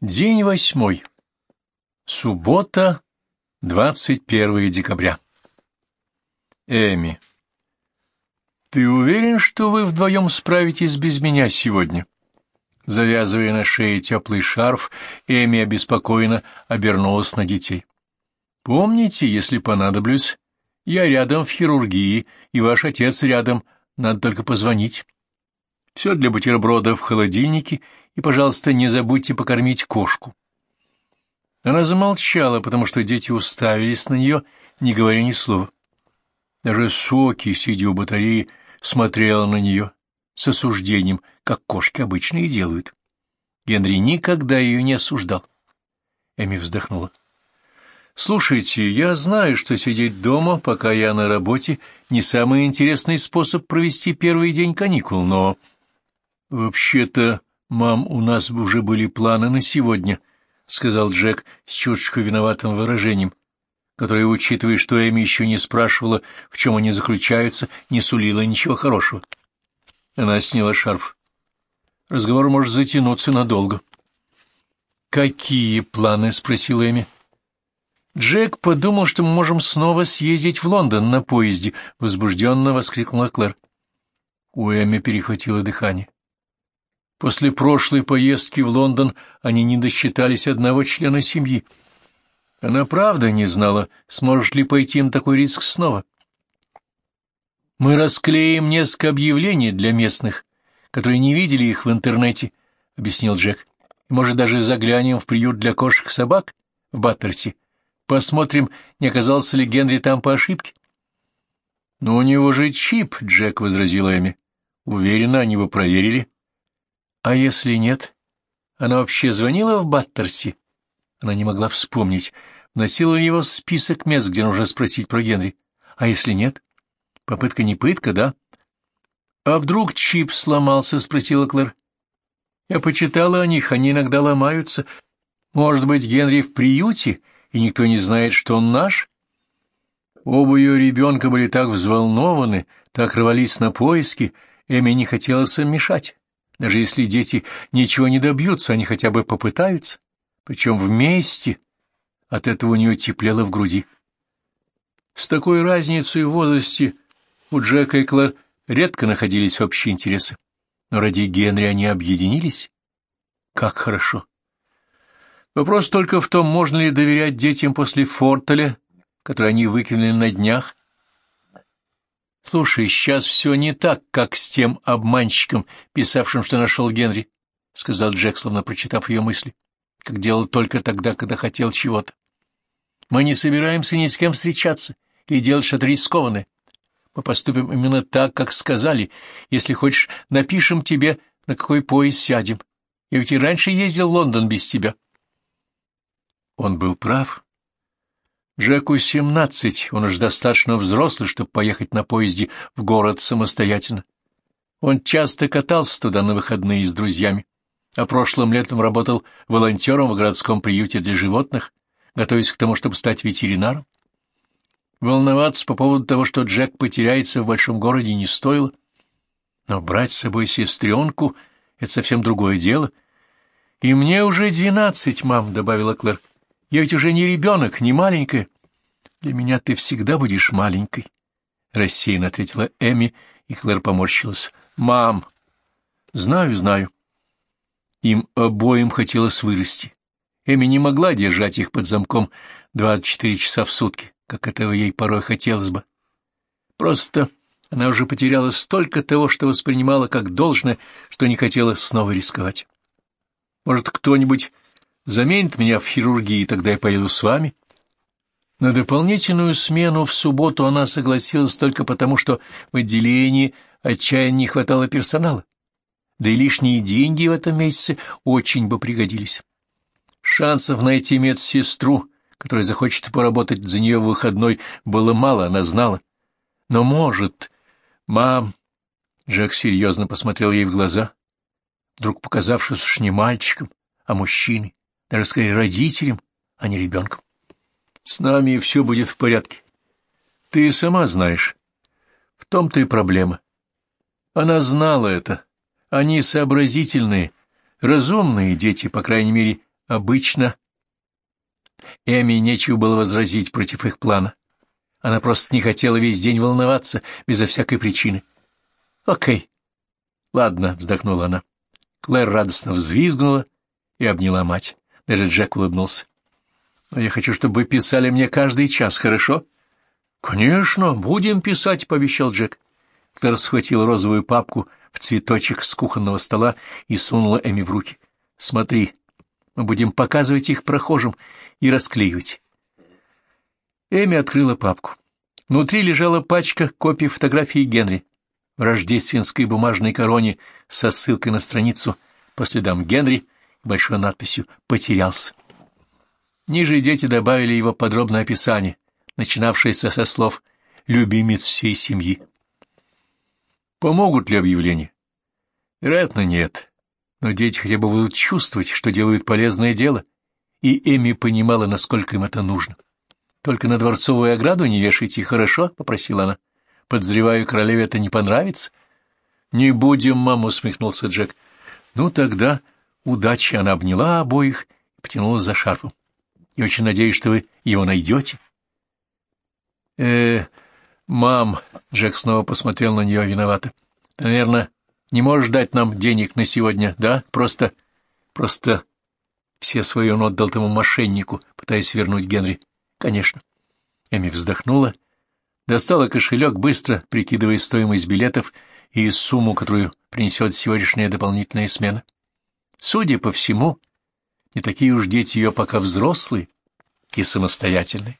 День восьмой. Суббота, 21 декабря. Эми. Ты уверен, что вы вдвоем справитесь без меня сегодня? Завязывая на шее теплый шарф, Эми обеспокоенно обернулась на детей. Помните, если понадоблюсь, я рядом в хирургии, и ваш отец рядом, надо только позвонить. Все для бутерброда в холодильнике, и, пожалуйста, не забудьте покормить кошку. Она замолчала, потому что дети уставились на нее, не говоря ни слова. Даже Соки, сидя у батареи, смотрела на нее с осуждением, как кошки обычно и делают. Генри никогда ее не осуждал. Эми вздохнула. «Слушайте, я знаю, что сидеть дома, пока я на работе, не самый интересный способ провести первый день каникул, но «Вообще-то, мам, у нас уже были планы на сегодня», — сказал Джек с чуточку виноватым выражением, которое, учитывая, что Эми еще не спрашивала, в чем они заключаются, не сулило ничего хорошего. Она сняла шарф. Разговор может затянуться надолго. «Какие планы?» — спросила Эми. «Джек подумал, что мы можем снова съездить в Лондон на поезде», — возбужденно воскликнула Клэр. У Эми перехватило дыхание. После прошлой поездки в Лондон они не досчитались одного члена семьи. Она правда не знала, сможет ли пойти на такой риск снова. «Мы расклеим несколько объявлений для местных, которые не видели их в интернете», — объяснил Джек. «Может, даже заглянем в приют для кошек и собак в Баттерсе. Посмотрим, не оказался ли Генри там по ошибке». «Но у него же чип», — Джек возразил Эми. «Уверена, они бы проверили». А если нет? Она вообще звонила в Баттерси? Она не могла вспомнить. Носила ли его список мест, где нужно спросить про Генри? А если нет? Попытка не пытка, да? А вдруг чип сломался? — спросила Клэр. Я почитала о них, они иногда ломаются. Может быть, Генри в приюте, и никто не знает, что он наш? Оба ее ребенка были так взволнованы, так рвались на поиски, Эми не хотела мешать. Даже если дети ничего не добьются, они хотя бы попытаются, причем вместе. От этого у нее теплело в груди. С такой разницей в возрасте у Джека и Клэр редко находились общие интересы, но ради Генри они объединились. Как хорошо! Вопрос только в том, можно ли доверять детям после фортеля, который они выкинули на днях, — Слушай, сейчас все не так, как с тем обманщиком, писавшим, что нашел Генри, — сказал Джек, словно прочитав ее мысли, как делал только тогда, когда хотел чего-то. — Мы не собираемся ни с кем встречаться или делать что-то рискованное. Мы поступим именно так, как сказали. Если хочешь, напишем тебе, на какой поезд сядем. Я ведь и раньше ездил в Лондон без тебя. Он был прав. Джеку семнадцать, он уж достаточно взрослый, чтобы поехать на поезде в город самостоятельно. Он часто катался туда на выходные с друзьями, а прошлым летом работал волонтером в городском приюте для животных, готовясь к тому, чтобы стать ветеринаром. Волноваться по поводу того, что Джек потеряется в большом городе, не стоило. Но брать с собой сестренку — это совсем другое дело. — И мне уже двенадцать, мам, — добавила Клэр. Я ведь уже не ребенок, не маленькая. Для меня ты всегда будешь маленькой, — рассеянно ответила Эми, и Клэр поморщилась. Мам! Знаю, знаю. Им обоим хотелось вырасти. Эми не могла держать их под замком двадцать четыре часа в сутки, как этого ей порой хотелось бы. Просто она уже потеряла столько того, что воспринимала как должное, что не хотела снова рисковать. Может, кто-нибудь заменит меня в хирургии, тогда я поеду с вами. На дополнительную смену в субботу она согласилась только потому, что в отделении отчаянно не хватало персонала. Да и лишние деньги в этом месяце очень бы пригодились. Шансов найти медсестру, которая захочет поработать за нее в выходной, было мало, она знала. Но может... Мам... Джек серьезно посмотрел ей в глаза, вдруг показавшись уж не мальчиком, а мужчиной даже скорее родителям, а не ребенком. С нами все будет в порядке. Ты сама знаешь. В том-то и проблема. Она знала это. Они сообразительные, разумные дети, по крайней мере, Обычно Эми нечего было возразить против их плана. Она просто не хотела весь день волноваться, безо всякой причины. «Окей». «Ладно», — вздохнула она. Клэр радостно взвизгнула и обняла мать. Даже Джек улыбнулся. «Но я хочу, чтобы вы писали мне каждый час, хорошо?» «Конечно, будем писать», — пообещал Джек. Клэр схватила розовую папку в цветочек с кухонного стола и сунула Эми в руки. «Смотри, мы будем показывать их прохожим и расклеивать». Эми открыла папку. Внутри лежала пачка копий фотографии Генри в рождественской бумажной короне со ссылкой на страницу по следам Генри большой надписью «Потерялся». Ниже дети добавили его подробное описание, начинавшееся со слов «любимец всей семьи». Помогут ли объявления? Вероятно, нет. Но дети хотя бы будут чувствовать, что делают полезное дело, и Эми понимала, насколько им это нужно. Только на дворцовую ограду не вешайте, хорошо? — попросила она. — Подозреваю, королеве это не понравится. — Не будем, мама, — усмехнулся Джек. — Ну, тогда удачи. Она обняла обоих и потянулась за шарфом. — Я очень надеюсь, что вы его найдете. э мам, — Джек снова посмотрел на нее виновато. — Ты, наверное, не можешь дать нам денег на сегодня, да? Просто... просто... Все свои он отдал тому мошеннику, пытаясь вернуть Генри. Конечно. Эми вздохнула, достала кошелек, быстро прикидывая стоимость билетов и сумму, которую принесет сегодняшняя дополнительная смена. Судя по всему, не такие уж дети ее пока взрослые и самостоятельные.